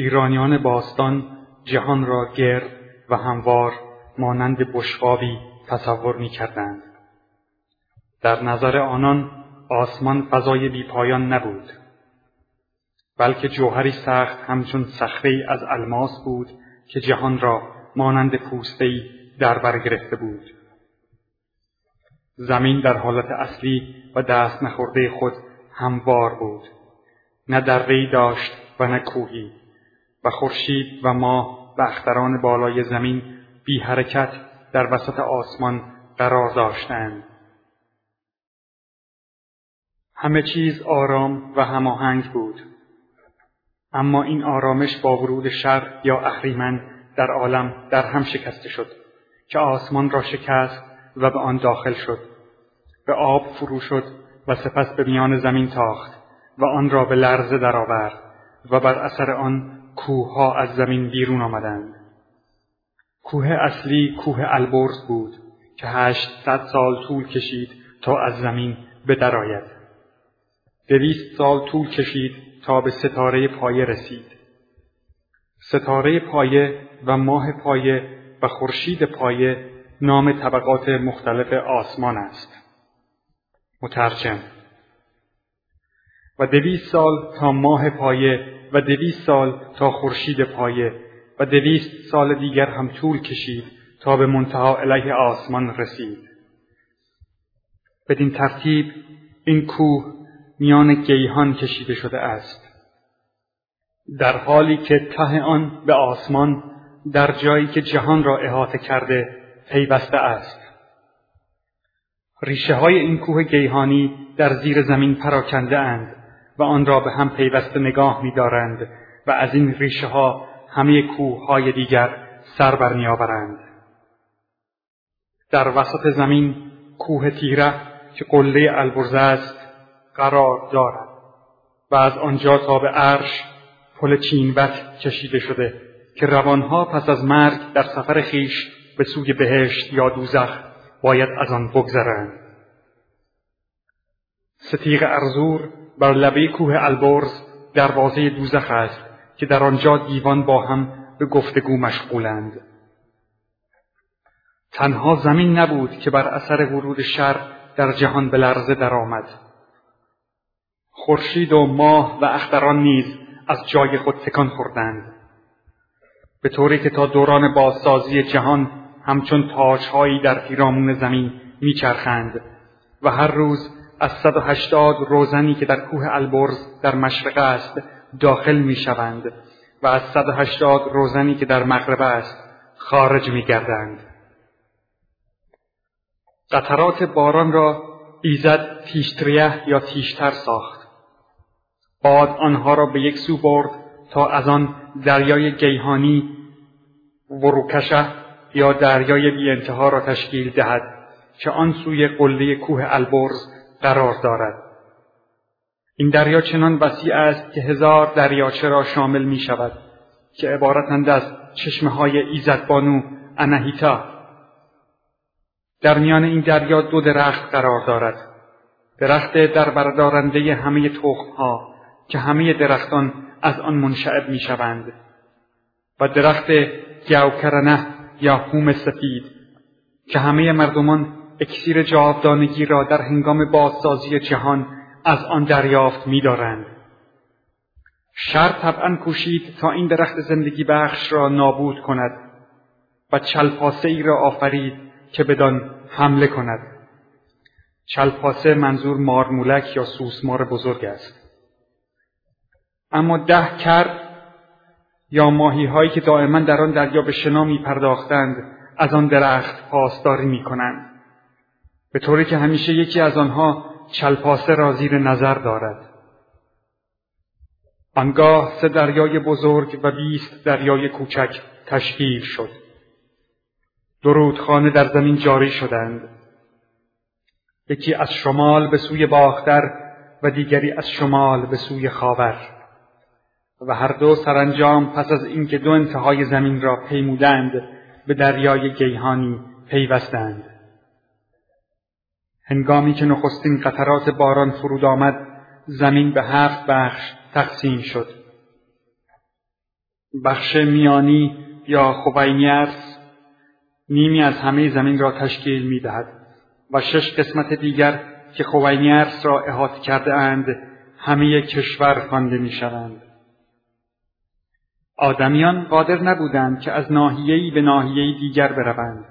ایرانیان باستان جهان را گرد و هموار مانند بشقابی تصور می کردند. در نظر آنان آسمان فضای بیپایان نبود بلکه جوهری سخت همچون صخره از الماس بود که جهان را مانند پوستهای در بر گرفته بود. زمین در حالت اصلی و دست نخورده خود هموار بود. نه درهای داشت و نه کوهی. و خورشید و ماه و اختران بالای زمین بی حرکت در وسط آسمان قرار داشتند. همه چیز آرام و هماهنگ بود. اما این آرامش با ورود شر یا اهریمن در عالم در هم شکسته شد که آسمان را شکست و به آن داخل شد. به آب فرو شد و سپس به میان زمین تاخت و آن را به لرزه درآورد و بر اثر آن کوهها از زمین بیرون آمدند. کوه اصلی کوه البرز بود که هشتصد سال طول کشید تا از زمین به درآید دویست سال طول کشید تا به ستاره پایه رسید. ستاره پایه و ماه پایه و خورشید پایه نام طبقات مختلف آسمان است. مترجم و دویست سال تا ماه پایه و دویست سال تا خورشید پایه و دویست سال دیگر هم طول کشید تا به منتها علیه آسمان رسید. بدین ترتیب این کوه میان گیهان کشیده شده است. در حالی که ته آن به آسمان در جایی که جهان را احاطه کرده پیوسته است. ریشه های این کوه گیهانی در زیر زمین پراکنده اند. و آن را به هم پیوسته نگاه می‌دارند و از این ریشه ها همه کوه های دیگر سر برمیآورند در وسط زمین کوه تیره که قله البرزه است قرار دارد و از آنجا تا به عرش پل چینبت کشیده شده که روانها پس از مرگ در سفر خیش به سوی بهشت یا دوزخ باید از آن بگذرند. ستیغ ارزور بر لبه کوه البرز دروازه دوزخ است که در آنجا دیوان با هم به گفتگو مشغولند. تنها زمین نبود که بر اثر ورود شر در جهان به لرزه درآمد. خورشید و ماه و اختران نیز از جای خود تکان خوردند. به طوری که تا دوران بازسازی جهان همچون تاجهایی در پیرامون زمین میچرخند و هر روز از صد و هشتاد روزنی که در کوه البرز در مشرق است داخل می‌شوند و از صد و هشتاد روزنی که در مغرب است خارج میگردند. قطرات باران را ایزد تیشتریه یا تیشتر ساخت. باد آنها را به یک سو برد تا از آن دریای گیهانی وروکشه یا دریای بی انتها را تشکیل دهد که آن سوی قله کوه البرز قرار دارد. این دریا چنان وسیع است که هزار دریاچه را شامل می شود که عبارتند از چشمه های ایزدبانو انهیتا در میان این دریا دو درخت قرار دارد. درخت در بردارنده همه تخمها که همه درختان از آن منشعب می شوند و درخت گوکرنه یا هوم سفید که همه مردمان اکسیر جاودانگی را در هنگام بازسازی جهان از آن دریافت می‌دارند. شر طبعا کوشید تا این درخت زندگی بخش را نابود کند و چلپاسه ای را آفرید که بدان حمله کند. چلپاسه منظور مارمولک یا سوسمار بزرگ است. اما ده کرد یا ماهی هایی که دائما در آن دریا به شنا می پرداختند از آن درخت پاسداری می کنند. به طوری که همیشه یکی از آنها چلپاسه را زیر نظر دارد. آنگاه سه دریای بزرگ و بیست دریای کوچک تشکیل شد. درودخانه در زمین جاری شدند. یکی از شمال به سوی باختر و دیگری از شمال به سوی خاور. و هر دو سرانجام پس از اینکه دو انتهای زمین را پیمودند به دریای گیهانی پیوستند هنگامی که نخستین قطرات باران فرود آمد زمین به هفت بخش تقسیم شد بخش میانی یا خوبینیرس نیمی از همه زمین را تشکیل می دهد و شش قسمت دیگر که خوبینیرس را احاطه کرده اند همه کشور خوانده می شوند. آدمیان قادر نبودند که از ناحیه‌ای به ناحیه دیگر بروند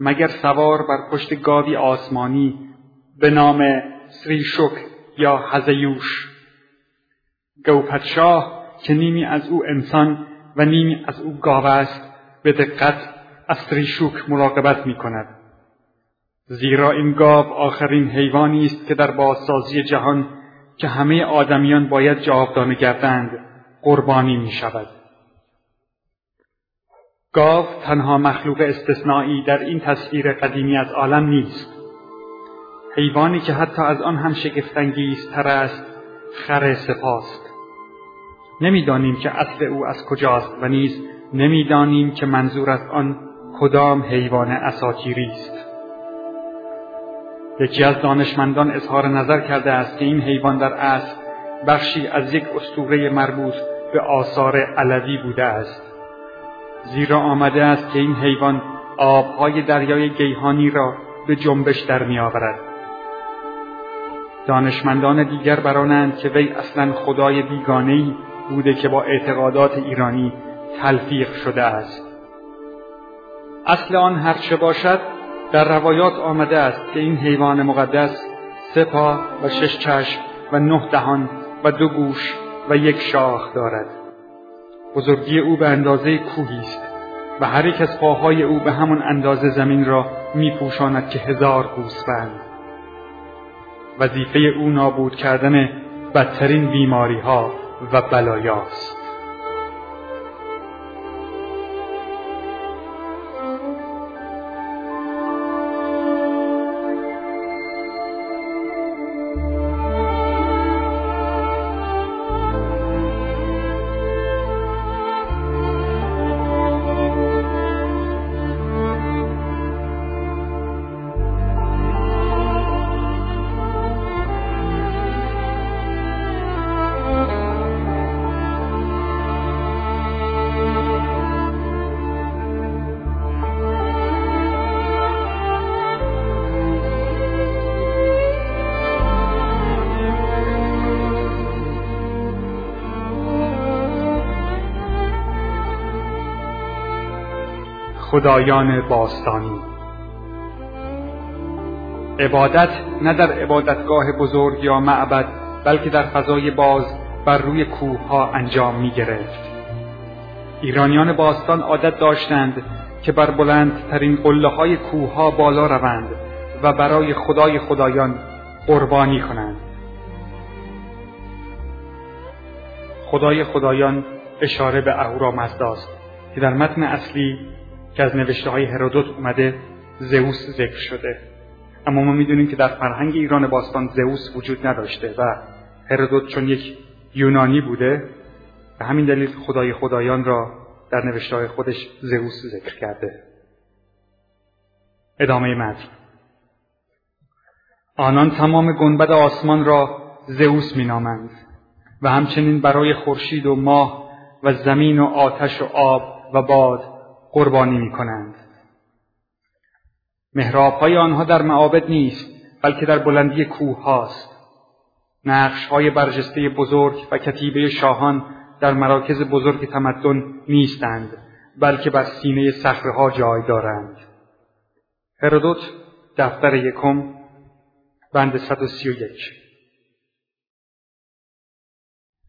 مگر سوار بر پشت گاوی آسمانی به نام سریشوک یا هزیوش گوپتشاه که نیمی از او انسان و نیمی از او گاو است به دقت از سریشوک مراقبت می کند. زیرا این گاو آخرین حیوانی است که در بازسازی جهان که همه آدمیان باید جاودانه گردند قربانی می شود. گاو تنها مخلوق استثنایی در این تصویر قدیمی از عالم نیست حیوانی که حتی از آن هم شگفتانگیزتر است خر سپاست. نمی‌دانیم که اصل او از کجاست و نیز نمی‌دانیم که منظور از آن کدام حیوان اساطیری است. یکی از دانشمندان اظهار نظر کرده است که این حیوان در اصل بخشی از یک اسطوره مربوط به آثار علوی بوده است. زیرا آمده است که این حیوان آبهای دریای گیهانی را به جنبش در میآورد. دانشمندان دیگر برانند که وی اصلا خدای بیگانهای بوده که با اعتقادات ایرانی تلفیق شده است. اصل آن هر چه باشد در روایات آمده است که این حیوان مقدس سه پا و شش چشم و نه دهان و دو گوش و یک شاخ دارد. بزرگی او به اندازه کوهی است و هر یک از پاهای او به همان اندازه زمین را میپوشاند که هزار گوسفند. وظیفه او نابود کردن بدترین بیماری ها و بلایاست. خدایان باستانی عبادت نه در عبادتگاه بزرگ یا معبد بلکه در فضای باز بر روی کوه ها انجام می گرفت. ایرانیان باستان عادت داشتند که بر بلندترین قله های کوه ها بالا روند و برای خدای خدایان قربانی کنند. خدای خدایان اشاره به اهورامزداست که در متن اصلی که از نوشته های هرودوت اومده زئوس ذکر شده. اما ما می‌دونیم که در فرهنگ ایران باستان زئوس وجود نداشته و هرودوت چون یک یونانی بوده به همین دلیل خدای خدایان را در نوشته های خودش زئوس ذکر کرده. ادامه متن. آنان تمام گنبد آسمان را زئوس مینامند و همچنین برای خورشید و ماه و زمین و آتش و آب و باد قربانی می کنند. محراب های آنها در معابد نیست بلکه در بلندی کوه هاست. نقش های برجسته بزرگ و کتیبه شاهان در مراکز بزرگ تمدن نیستند بلکه بر سینه ها جای دارند. هرودوت دفتر یکم بند 131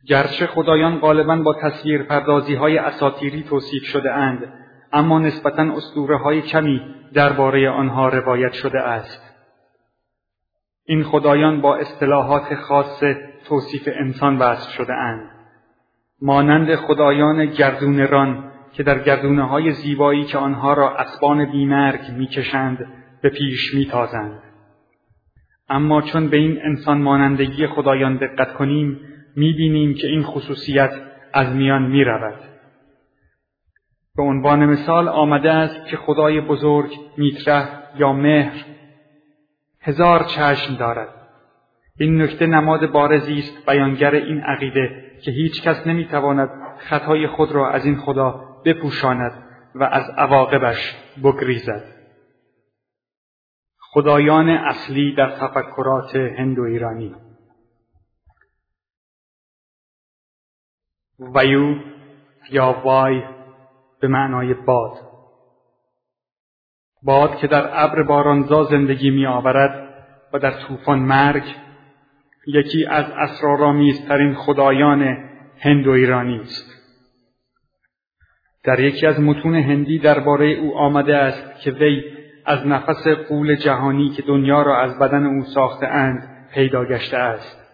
گرچه خدایان غالبا با تصویر پردازی های اساتیری توصیف شده اند اما نسبتا اسطوره های کمی درباره آنها روایت شده است. این خدایان با اصطلاحات خاص توصیف انسان وصف شده اند. مانند خدایان گردونران که در گردونه های زیبایی که آنها را اسبان بیمرگ می‌کشند به پیش میتازند. اما چون به این انسان مانندگی خدایان دقت کنیم می‌بینیم که این خصوصیت از میان می‌رود. به عنوان مثال آمده است که خدای بزرگ میتره یا مهر هزار چشم دارد. این نکته نماد بارزی است بیانگر این عقیده که هیچ کس نمی‌تواند خطای خود را از این خدا بپوشاند و از عواقبش بگریزد. خدایان اصلی در تفکرات هندو ایرانی. ویو یا وای به معنای باد. باد که در ابر بارانزا زندگی می آورد و در طوفان مرگ یکی از اسرارآمیزترین خدایان هندو ایرانی است. در یکی از متون هندی درباره او آمده است که وی از نفس قول جهانی که دنیا را از بدن او ساخته اند پیدا گشته است.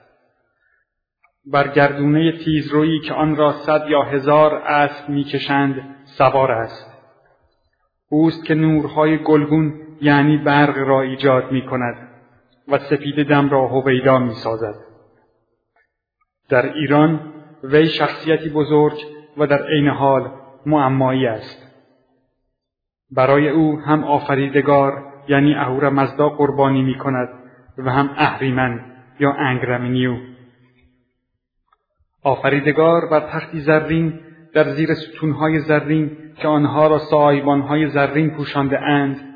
بر گردونه تیزرویی که آن را صد یا هزار اسب می‌کشند سوار است اوست که نورهای گلگون یعنی برق را ایجاد می کند و سپید دم را هویدا می سازد. در ایران وی شخصیتی بزرگ و در عین حال معمایی است. برای او هم آفریدگار یعنی اهور مزدا قربانی می کند و هم اهریمن یا انگرمنیو. آفریدگار بر تختی زرین در زیر ستونهای زرین که آنها را سایبانهای زرین پوشانده اند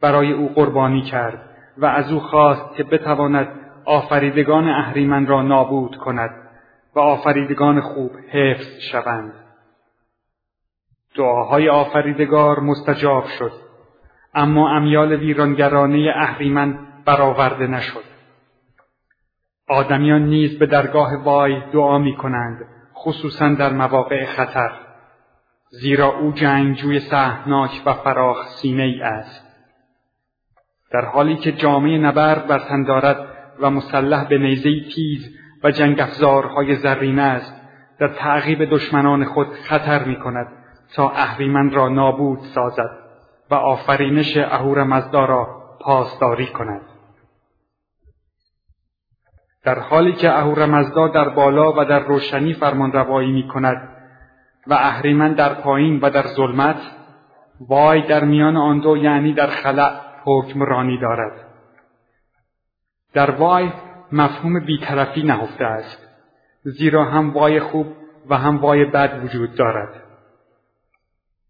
برای او قربانی کرد و از او خواست که بتواند آفریدگان اهریمن را نابود کند و آفریدگان خوب حفظ شوند. دعاهای آفریدگار مستجاب شد اما امیال ویرانگرانه اهریمن برآورده نشد. آدمیان نیز به درگاه وای دعا می کنند خصوصا در مواقع خطر. زیرا او جنگجوی سهناک و فراخ سینه ای است. در حالی که جامعه نبرد بر تن دارد و مسلح به نیزه تیز و جنگ افزارهای زرین است در تعقیب دشمنان خود خطر می کند تا اهریمن را نابود سازد و آفرینش اهور مزدا را پاسداری کند. در حالی که اهورمزدا در بالا و در روشنی فرمان روایی می کند و اهریمن در پایین و در ظلمت وای در میان آن دو یعنی در خلع حکمرانی دارد. در وای مفهوم بیطرفی نهفته است زیرا هم وای خوب و هم وای بد وجود دارد.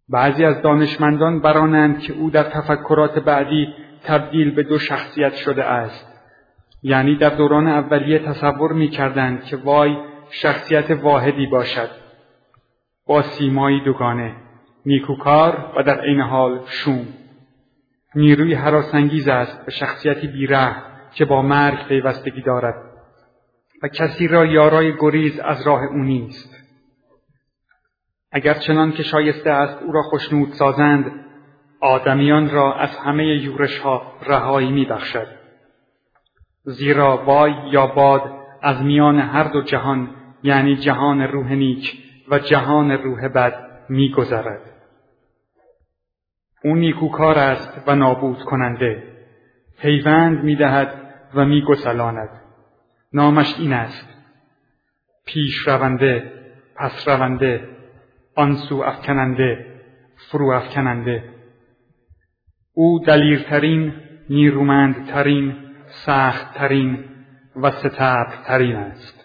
بعضی از دانشمندان برانند که او در تفکرات بعدی تبدیل به دو شخصیت شده است. یعنی در دوران اولیه تصور می کردند که وای شخصیت واحدی باشد. با سیمایی دوگانه نیکوکار و در عین حال شوم. نیروی حراسانگیز است و شخصیتی بیره که با مرگ پیوستگی دارد. و کسی را یارای گریز از راه او نیست. اگر چنان که شایسته است او را خوشنود سازند آدمیان را از همه یورش ها رهایی می بخشد. زیرا وای یا باد از میان هر دو جهان یعنی جهان روح نیک و جهان روح بد میگذرد. او نیکوکار است و نابود کننده پیوند می‌دهد و میگسلاند. نامش این است پیش رونده پس رونده آنسو افکننده فرو افکننده. او دلیرترین نیرومندترین سخت ترین و ستبر ترین است.